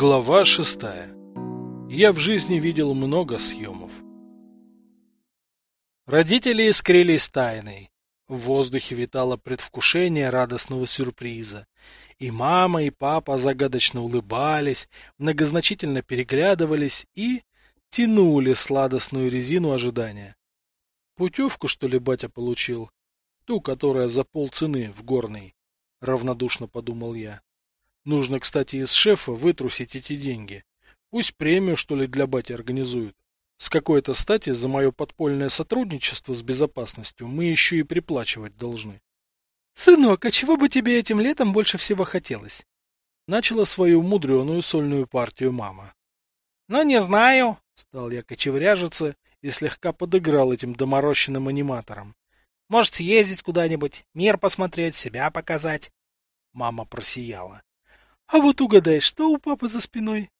Глава шестая. Я в жизни видел много съемов. Родители искрились тайной. В воздухе витало предвкушение радостного сюрприза. И мама, и папа загадочно улыбались, многозначительно переглядывались и тянули сладостную резину ожидания. Путевку, что ли, батя получил? Ту, которая за полцены в горной, равнодушно подумал я. Нужно, кстати, из шефа вытрусить эти деньги. Пусть премию, что ли, для бати организуют. С какой-то стати за мое подпольное сотрудничество с безопасностью мы еще и приплачивать должны. Сынок, а чего бы тебе этим летом больше всего хотелось? Начала свою мудреную сольную партию мама. Ну, не знаю, стал я кочевряжиться и слегка подыграл этим доморощенным аниматорам. Может, съездить куда-нибудь, мир посмотреть, себя показать. Мама просияла. А вот угадай, что у папы за спиной?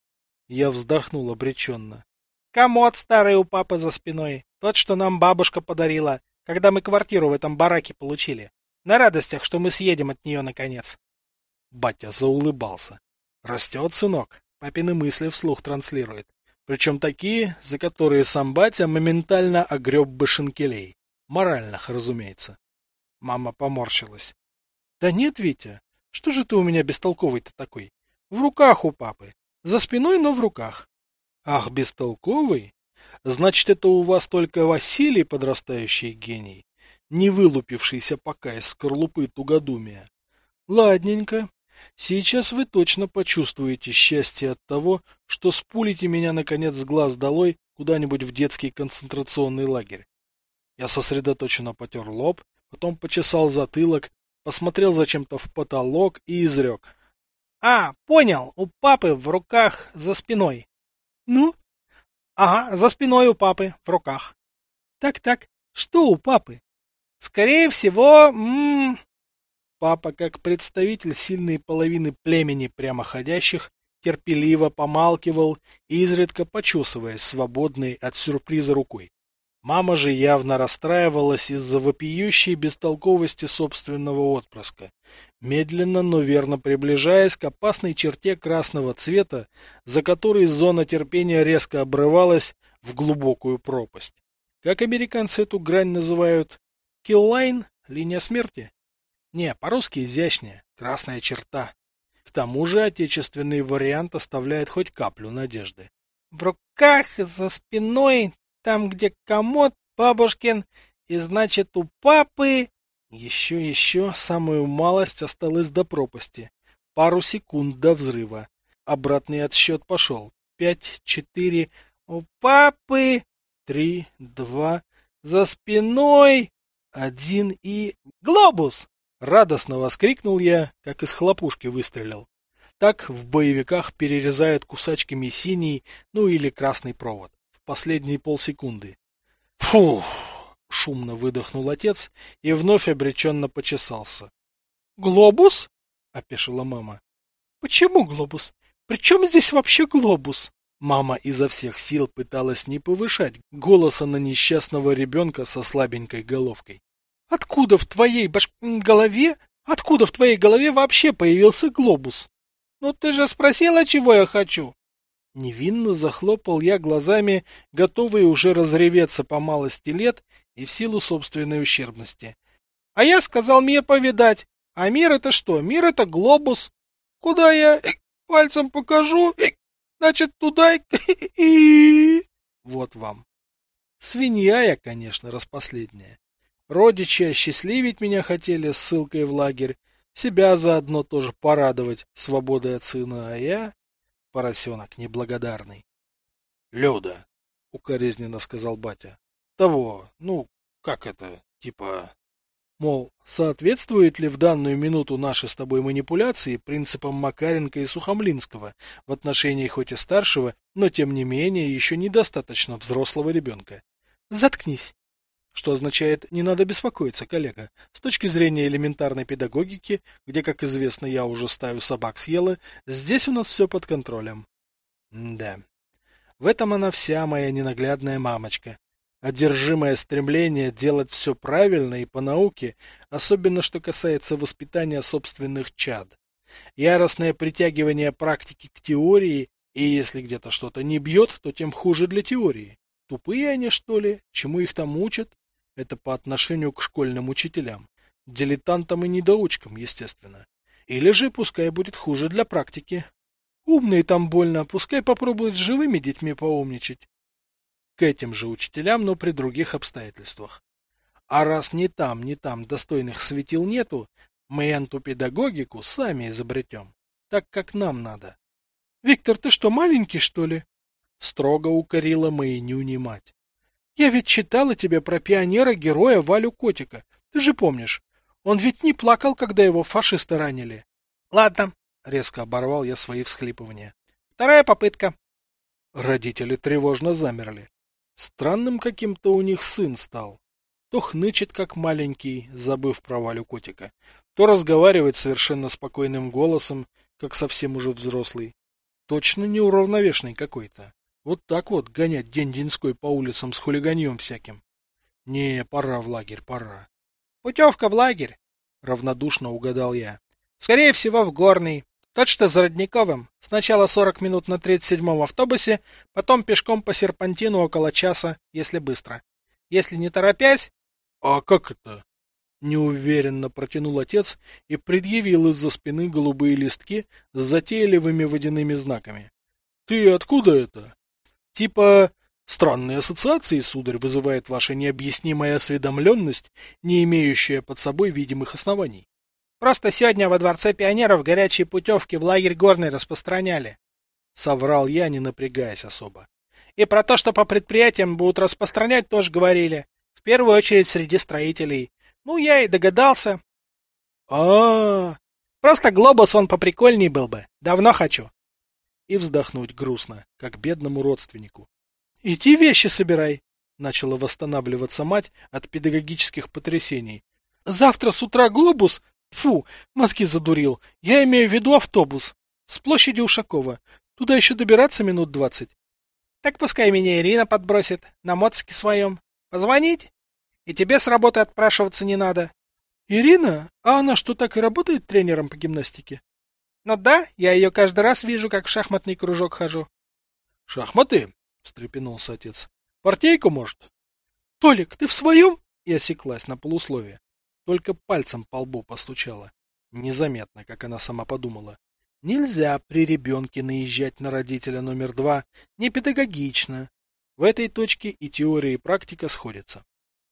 Я вздохнул обреченно. Комод старый у папы за спиной. Тот, что нам бабушка подарила, когда мы квартиру в этом бараке получили. На радостях, что мы съедем от нее наконец. Батя заулыбался. Растет, сынок. Папины мысли вслух транслирует. Причем такие, за которые сам батя моментально огреб бы шинкелей. Моральных, разумеется. Мама поморщилась. Да нет, Витя, что же ты у меня бестолковый-то такой? В руках у папы. За спиной, но в руках. Ах, бестолковый? Значит, это у вас только Василий подрастающий гений, не вылупившийся пока из скорлупы тугодумия. Ладненько. Сейчас вы точно почувствуете счастье от того, что спулите меня, наконец, с глаз долой куда-нибудь в детский концентрационный лагерь. Я сосредоточенно потер лоб, потом почесал затылок посмотрел зачем-то в потолок и изрек. — А, понял, у папы в руках за спиной. — Ну? — Ага, за спиной у папы в руках. Так-так, что у папы? — Скорее всего, м, -м, Папа, как представитель сильной половины племени прямоходящих, терпеливо помалкивал, изредка почесываясь свободной от сюрприза рукой. Мама же явно расстраивалась из-за вопиющей бестолковости собственного отпрыска, медленно, но верно приближаясь к опасной черте красного цвета, за которой зона терпения резко обрывалась в глубокую пропасть. Как американцы эту грань называют? Киллайн? Линия смерти? Не, по-русски изящнее, красная черта. К тому же отечественный вариант оставляет хоть каплю надежды. В руках, за спиной, там, где комод бабушкин, и значит у папы... Еще, еще, самую малость осталось до пропасти. Пару секунд до взрыва. Обратный отсчет пошел. Пять, четыре... У папы... Три, два... За спиной... Один и... Глобус! Радостно воскликнул я, как из хлопушки выстрелил. Так в боевиках перерезают кусачками синий, ну или красный провод последние полсекунды. Фух! Шумно выдохнул отец и вновь обреченно почесался. Глобус? опешила мама. Почему глобус? Причем здесь вообще глобус? Мама изо всех сил пыталась не повышать голоса на несчастного ребенка со слабенькой головкой. Откуда в твоей баш... голове, откуда в твоей голове вообще появился глобус? Ну ты же спросила, чего я хочу. Невинно захлопал я глазами, готовый уже разреветься по малости лет и в силу собственной ущербности. А я сказал мир повидать. А мир это что? Мир это глобус. Куда я пальцем покажу, значит туда и... Вот вам. Свинья я, конечно, распоследняя. Родичи осчастливить меня хотели ссылкой в лагерь, себя заодно тоже порадовать свободой от сына, а я поросенок неблагодарный. — Люда, — укоризненно сказал батя, — того, ну, как это, типа... Мол, соответствует ли в данную минуту наши с тобой манипуляции принципам Макаренко и Сухомлинского в отношении хоть и старшего, но тем не менее еще недостаточно взрослого ребенка? Заткнись. Что означает, не надо беспокоиться, коллега. С точки зрения элементарной педагогики, где, как известно, я уже стаю собак съела, здесь у нас все под контролем. М да. В этом она вся моя ненаглядная мамочка. Одержимое стремление делать все правильно и по науке, особенно что касается воспитания собственных чад. яростное притягивание практики к теории, и если где-то что-то не бьет, то тем хуже для теории. Тупые они, что ли? Чему их там учат? Это по отношению к школьным учителям. Дилетантам и недоучкам, естественно. Или же пускай будет хуже для практики. Умные там больно, пускай попробуют с живыми детьми поумничать. К этим же учителям, но при других обстоятельствах. А раз ни там, ни там достойных светил нету, мы эту педагогику сами изобретем, так как нам надо. — Виктор, ты что, маленький, что ли? — строго укорила Маянюни мать. — Я ведь читала тебе про пионера-героя Валю Котика. Ты же помнишь. Он ведь не плакал, когда его фашисты ранили. — Ладно, — резко оборвал я свои всхлипывания. — Вторая попытка. Родители тревожно замерли. Странным каким-то у них сын стал. То хнычет, как маленький, забыв про Валю котика, то разговаривает совершенно спокойным голосом, как совсем уже взрослый. Точно неуравновешенный какой-то. Вот так вот гонять день-деньской по улицам с хулиганьем всяким. Не, пора в лагерь, пора. Путевка в лагерь, равнодушно угадал я. Скорее всего, в горный. Тот, что за Родниковым. Сначала 40 минут на 37-м автобусе, потом пешком по серпантину около часа, если быстро. Если не торопясь, а как это? Неуверенно протянул отец и предъявил из-за спины голубые листки с затейливыми водяными знаками. Ты откуда это? Типа странные ассоциации, сударь, вызывает ваша необъяснимая осведомленность, не имеющая под собой видимых оснований. Просто сегодня во Дворце пионеров горячие путевки в лагерь горный распространяли. Соврал я, не напрягаясь особо. И про то, что по предприятиям будут распространять, тоже говорили. В первую очередь среди строителей. Ну, я и догадался. А, -а, -а. просто глобус он поприкольней был бы. Давно хочу. И вздохнуть грустно, как бедному родственнику. Иди вещи собирай, начала восстанавливаться мать от педагогических потрясений. Завтра с утра глобус? Фу, мозги задурил. Я имею в виду автобус. С площади Ушакова. Туда еще добираться минут двадцать. Так пускай меня Ирина подбросит, на мотоске своем. Позвонить? И тебе с работы отпрашиваться не надо. Ирина? А она что, так и работает тренером по гимнастике? Ну да, я ее каждый раз вижу, как в шахматный кружок хожу. Шахматы? встрепенулся отец. Партейку, может? Толик, ты в своем? И осеклась на полусловие. Только пальцем по лбу постучала. Незаметно, как она сама подумала. Нельзя при ребенке наезжать на родителя номер два, не педагогично. В этой точке и теория, и практика сходятся.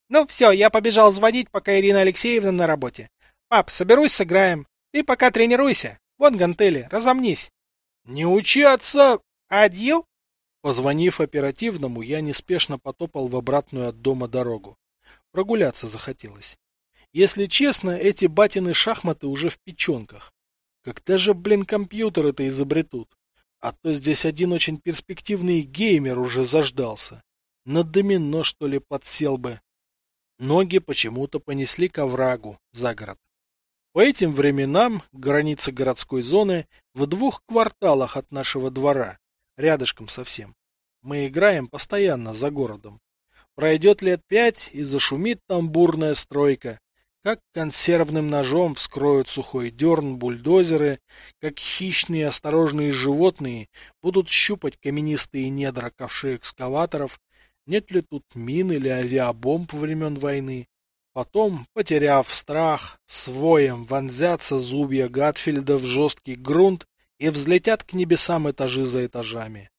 Ну все, я побежал звонить, пока Ирина Алексеевна на работе. Пап, соберусь, сыграем. Ты пока тренируйся. Вон гантели, разомнись. Не учи отца. Адью? Позвонив оперативному, я неспешно потопал в обратную от дома дорогу. Прогуляться захотелось. Если честно, эти батины шахматы уже в печенках. Когда же, блин, компьютер это изобретут? А то здесь один очень перспективный геймер уже заждался. На домино, что ли, подсел бы. Ноги почему-то понесли к оврагу за город. По этим временам граница городской зоны в двух кварталах от нашего двора, рядышком совсем. Мы играем постоянно за городом. Пройдет лет пять, и зашумит там бурная стройка, как консервным ножом вскроют сухой дерн бульдозеры, как хищные осторожные животные будут щупать каменистые недра ковшей экскаваторов, нет ли тут мин или авиабомб времен войны. Потом, потеряв страх, своем вонзятся зубья Гатфельда в жесткий грунт и взлетят к небесам этажи за этажами.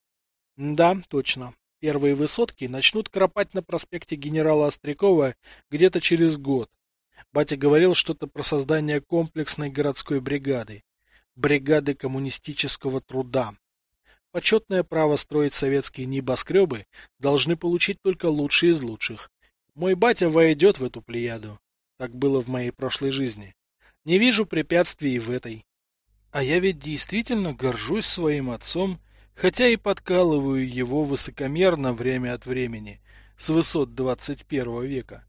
Да, точно. Первые высотки начнут кропать на проспекте генерала Острякова где-то через год, Батя говорил что-то про создание комплексной городской бригады. Бригады коммунистического труда. Почетное право строить советские небоскребы должны получить только лучшие из лучших. Мой батя войдет в эту плеяду. Так было в моей прошлой жизни. Не вижу препятствий и в этой. А я ведь действительно горжусь своим отцом, хотя и подкалываю его высокомерно время от времени, с высот 21 века.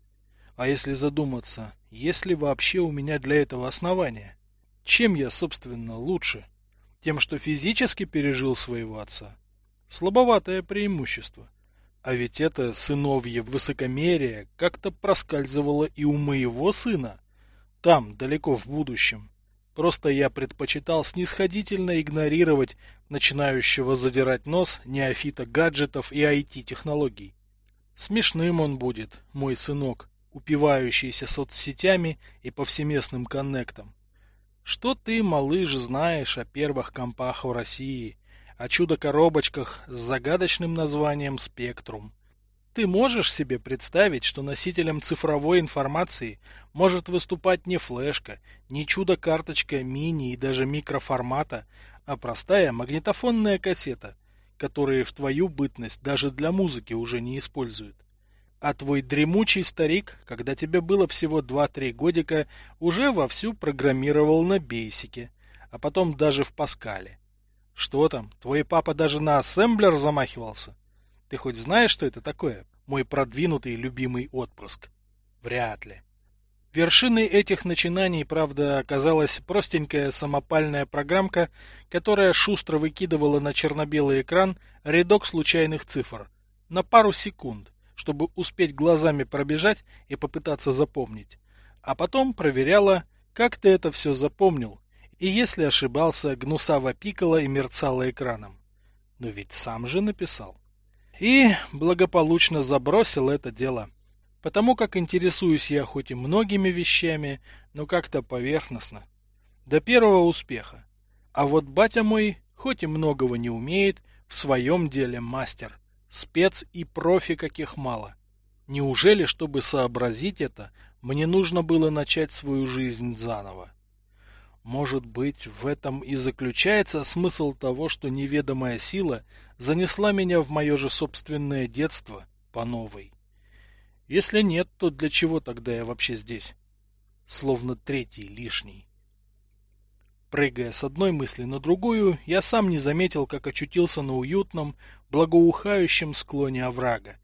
А если задуматься, есть ли вообще у меня для этого основания? Чем я, собственно, лучше? Тем, что физически пережил своего отца? Слабоватое преимущество. А ведь это сыновье высокомерие как-то проскальзывало и у моего сына. Там, далеко в будущем. Просто я предпочитал снисходительно игнорировать начинающего задирать нос неофита гаджетов и IT-технологий. Смешным он будет, мой сынок, упивающийся соцсетями и повсеместным коннектом. Что ты, малыш, знаешь о первых компах в России, о чудо-коробочках с загадочным названием «Спектрум»? Ты можешь себе представить, что носителем цифровой информации может выступать не флешка, не чудо-карточка мини и даже микроформата, а простая магнитофонная кассета, которые в твою бытность даже для музыки уже не используют. А твой дремучий старик, когда тебе было всего 2-3 годика, уже вовсю программировал на бейсике, а потом даже в Паскале. Что там, твой папа даже на ассемблер замахивался? Ты хоть знаешь, что это такое, мой продвинутый любимый отпрыск? Вряд ли. Вершиной этих начинаний, правда, оказалась простенькая самопальная программка, которая шустро выкидывала на черно-белый экран рядок случайных цифр на пару секунд, чтобы успеть глазами пробежать и попытаться запомнить. А потом проверяла, как ты это все запомнил, и если ошибался, гнусаво пикала и мерцала экраном. Но ведь сам же написал и благополучно забросил это дело. Потому как интересуюсь я хоть и многими вещами, но как-то поверхностно. До первого успеха. А вот батя мой, хоть и многого не умеет, в своем деле мастер. Спец и профи каких мало. Неужели, чтобы сообразить это, мне нужно было начать свою жизнь заново? Может быть, в этом и заключается смысл того, что неведомая сила занесла меня в мое же собственное детство по новой. Если нет, то для чего тогда я вообще здесь? Словно третий лишний. Прыгая с одной мысли на другую, я сам не заметил, как очутился на уютном, благоухающем склоне оврага.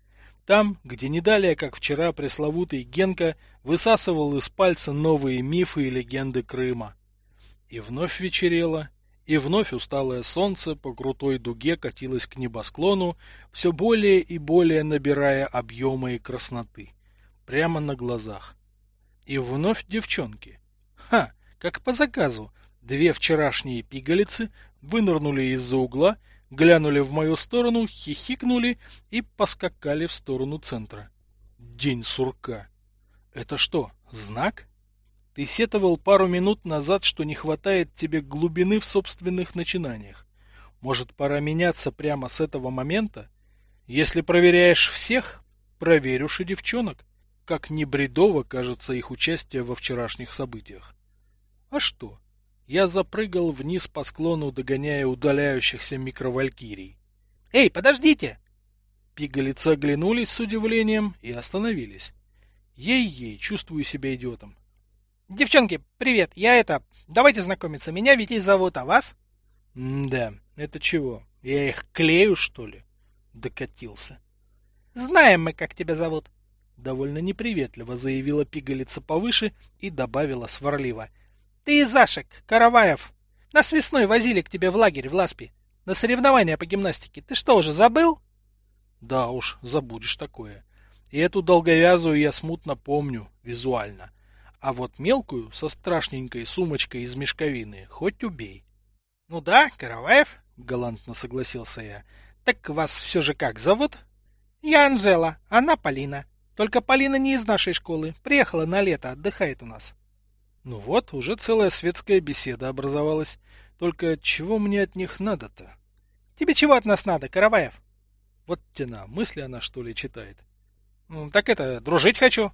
Там, где не далее, как вчера, пресловутый Генка высасывал из пальца новые мифы и легенды Крыма. И вновь вечерело, и вновь усталое солнце по крутой дуге катилось к небосклону, все более и более набирая объема и красноты. Прямо на глазах. И вновь девчонки. Ха, как по заказу. Две вчерашние пигалицы вынырнули из-за угла, глянули в мою сторону, хихикнули и поскакали в сторону центра. День сурка. Это что, знак? Ты сетовал пару минут назад, что не хватает тебе глубины в собственных начинаниях. Может, пора меняться прямо с этого момента? Если проверяешь всех, проверь уж и девчонок. Как не бредово кажется их участие во вчерашних событиях. А что? Я запрыгал вниз по склону, догоняя удаляющихся микровалькирий. «Эй, подождите!» Пигалицы оглянулись с удивлением и остановились. Ей-ей, чувствую себя идиотом. Девчонки, привет, я это... Давайте знакомиться, меня Витязь зовут, а вас? да, это чего? Я их клею, что ли? Докатился. Знаем мы, как тебя зовут. Довольно неприветливо заявила пигалица повыше и добавила сварливо. Ты Зашек, Караваев. Нас весной возили к тебе в лагерь в Ласпи. На соревнования по гимнастике. Ты что, уже забыл? Да уж, забудешь такое. И эту долговязую я смутно помню, визуально. А вот мелкую, со страшненькой сумочкой из мешковины, хоть убей. — Ну да, Караваев, — галантно согласился я. — Так вас все же как зовут? — Я Анжела, она Полина. Только Полина не из нашей школы, приехала на лето, отдыхает у нас. Ну вот, уже целая светская беседа образовалась. Только чего мне от них надо-то? Тебе чего от нас надо, Караваев? Вот тена, мысли она что ли читает? Так это, дружить хочу.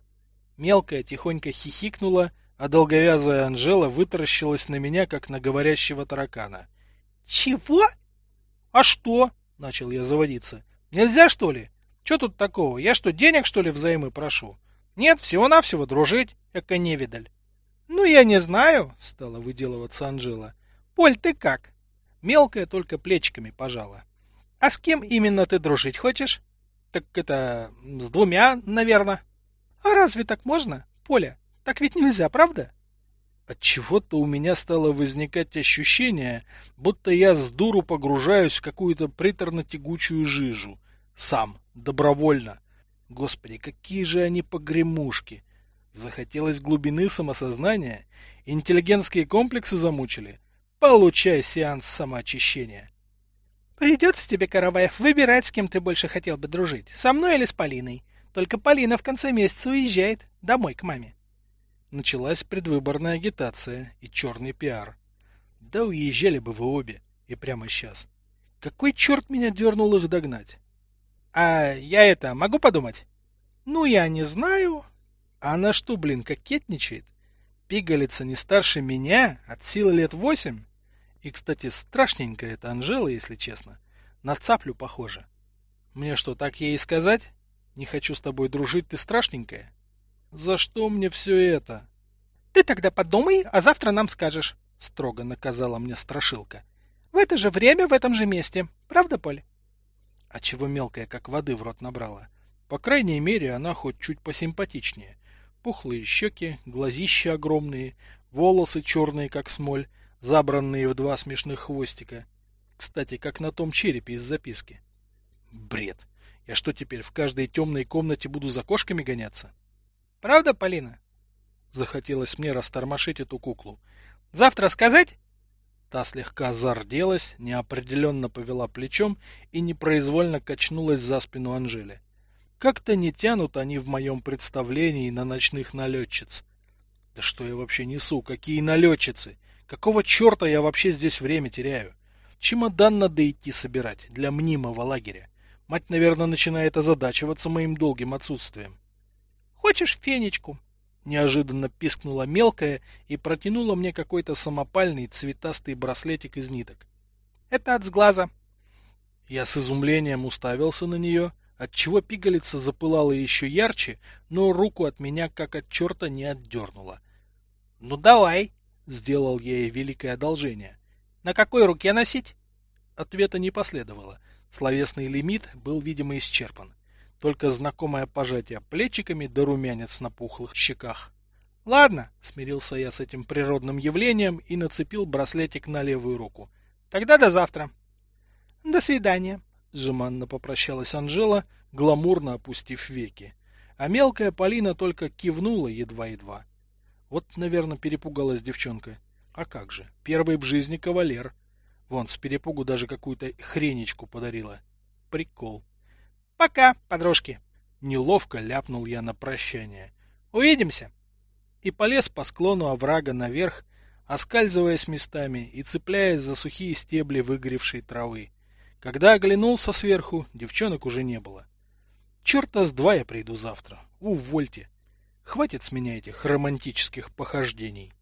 Мелкая тихонько хихикнула, а долговязая Анжела вытаращилась на меня, как на говорящего таракана. «Чего? А что?» — начал я заводиться. «Нельзя, что ли? Что тут такого? Я что, денег, что ли, взаймы прошу? Нет, всего-навсего дружить, эко невидаль». «Ну, я не знаю», — стала выделываться Анжела. «Поль, ты как?» Мелкая только плечиками пожала. «А с кем именно ты дружить хочешь?» «Так это... с двумя, наверное». А разве так можно, Поля? Так ведь нельзя, правда? От чего-то у меня стало возникать ощущение, будто я с дуру погружаюсь в какую-то приторно-тягучую жижу. Сам, добровольно. Господи, какие же они погремушки! Захотелось глубины самосознания? Интеллигентские комплексы замучили? Получай сеанс самоочищения. Придется тебе, Караваев, выбирать, с кем ты больше хотел бы дружить, со мной или с Полиной. Только Полина в конце месяца уезжает домой к маме. Началась предвыборная агитация и черный пиар. Да уезжали бы вы обе, и прямо сейчас. Какой черт меня дернул их догнать? А я это могу подумать? Ну, я не знаю. А она что, блин, кокетничает? Пигалица не старше меня, от силы лет восемь? И, кстати, страшненькая эта Анжела, если честно. На цаплю похожа. Мне что, так ей и сказать? Не хочу с тобой дружить, ты страшненькая? За что мне все это? Ты тогда подумай, а завтра нам скажешь, строго наказала мне страшилка. В это же время, в этом же месте. Правда, Поль? А чего мелкая, как воды в рот набрала? По крайней мере, она хоть чуть посимпатичнее. Пухлые щеки, глазища огромные, волосы черные, как смоль, забранные в два смешных хвостика. Кстати, как на том черепе из записки. Бред. Я что теперь в каждой темной комнате буду за кошками гоняться? Правда, Полина? Захотелось мне растормошить эту куклу. Завтра сказать? Та слегка зарделась, неопределенно повела плечом и непроизвольно качнулась за спину Анжели. Как-то не тянут они в моем представлении на ночных налетчиц. Да что я вообще несу? Какие налетчицы? Какого черта я вообще здесь время теряю? Чемодан надо идти собирать для мнимого лагеря. Мать, наверное, начинает озадачиваться моим долгим отсутствием. Хочешь фенечку? Неожиданно пискнула мелкая и протянула мне какой-то самопальный цветастый браслетик из ниток. Это от сглаза. Я с изумлением уставился на нее, отчего пигалица запылала еще ярче, но руку от меня как от черта не отдернула. — Ну давай! — сделал я ей великое одолжение. — На какой руке носить? Ответа не последовало. Словесный лимит был, видимо, исчерпан только знакомое пожатие плечиками да румянец на пухлых щеках. Ладно, смирился я с этим природным явлением и нацепил браслетик на левую руку. Тогда до завтра. До свидания, жеманно попрощалась Анжела, гламурно опустив веки. А мелкая Полина только кивнула едва-едва. Вот, наверное, перепугалась девчонка. А как же, первый в жизни кавалер. Вон, с перепугу даже какую-то хренечку подарила. Прикол. Пока, подружки. Неловко ляпнул я на прощание. Увидимся. И полез по склону оврага наверх, оскальзываясь местами и цепляясь за сухие стебли выгоревшей травы. Когда оглянулся сверху, девчонок уже не было. Черта с два я приду завтра. Увольте. Хватит с меня этих романтических похождений.